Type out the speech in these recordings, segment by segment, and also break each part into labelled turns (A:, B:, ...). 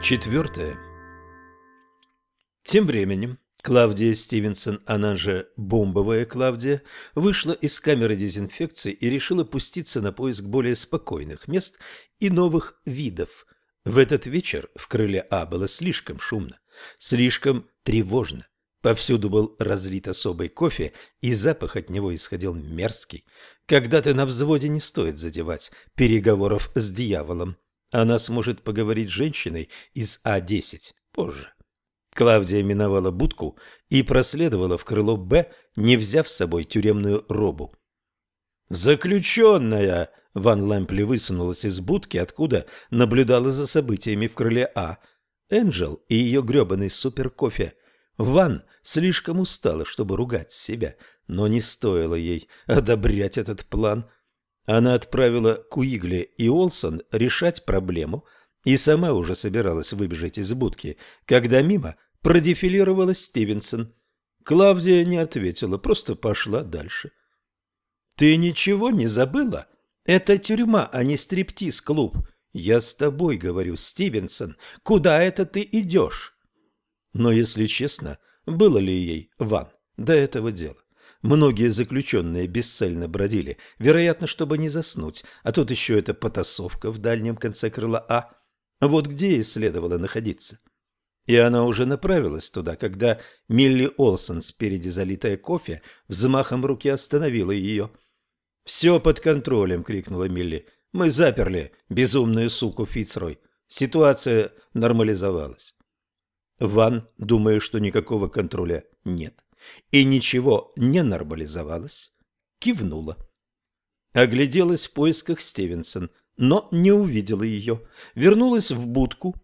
A: Четвертое. Тем временем Клавдия Стивенсон, она же бомбовая Клавдия, вышла из камеры дезинфекции и решила пуститься на поиск более спокойных мест и новых видов. В этот вечер в крыле А было слишком шумно, слишком тревожно. Повсюду был разлит особый кофе, и запах от него исходил мерзкий. Когда ты на взводе, не стоит задевать переговоров с дьяволом. Она сможет поговорить с женщиной из А-10 позже. Клавдия миновала будку и проследовала в крыло «Б», не взяв с собой тюремную робу. «Заключенная!» Ван Лэмпли высунулась из будки, откуда наблюдала за событиями в крыле А. Энджел и ее гребаный суперкофе. Ван слишком устала, чтобы ругать себя, но не стоило ей одобрять этот план. Она отправила Куигли и Олсон решать проблему и сама уже собиралась выбежать из будки, когда мимо – продефилировала Стивенсон. Клавдия не ответила, просто пошла дальше. «Ты ничего не забыла? Это тюрьма, а не стриптиз-клуб. Я с тобой говорю, Стивенсон. Куда это ты идешь?» Но, если честно, было ли ей, Ван, до этого дела? Многие заключенные бесцельно бродили, вероятно, чтобы не заснуть, а тут еще эта потасовка в дальнем конце крыла А. Вот где ей следовало находиться и она уже направилась туда, когда Милли Олсон, спереди залитая кофе, взмахом руки остановила ее. «Все под контролем!» — крикнула Милли. «Мы заперли безумную суку Фицрой. Ситуация нормализовалась». Ван, думая, что никакого контроля нет, и ничего не нормализовалось, кивнула. Огляделась в поисках Стивенсон, но не увидела ее. Вернулась в будку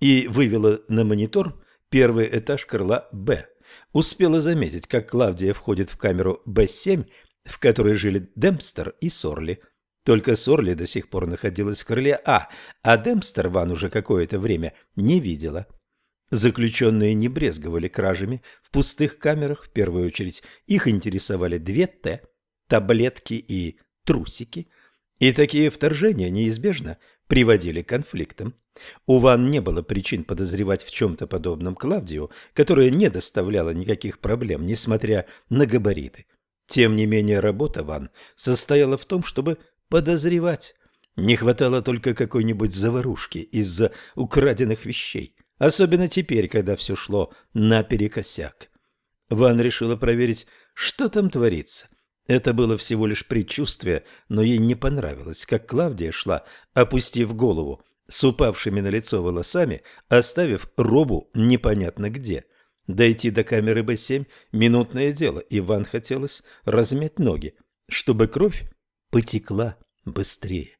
A: и вывела на монитор первый этаж крыла «Б». Успела заметить, как Клавдия входит в камеру Б-7, в которой жили Демпстер и Сорли. Только Сорли до сих пор находилась в крыле А, а Демпстер Ван уже какое-то время не видела. Заключенные не брезговали кражами в пустых камерах, в первую очередь их интересовали две Т, таблетки и трусики, и такие вторжения неизбежно приводили к конфликтам. У Ван не было причин подозревать в чем-то подобном Клавдию, которая не доставляла никаких проблем, несмотря на габариты. Тем не менее, работа Ван состояла в том, чтобы подозревать. Не хватало только какой-нибудь заварушки из-за украденных вещей, особенно теперь, когда все шло наперекосяк. Ван решила проверить, что там творится – это было всего лишь предчувствие, но ей не понравилось, как Клавдия шла, опустив голову, с упавшими на лицо волосами, оставив робу непонятно где. Дойти до камеры Б7 – минутное дело, Иван хотелось размять ноги, чтобы кровь потекла быстрее.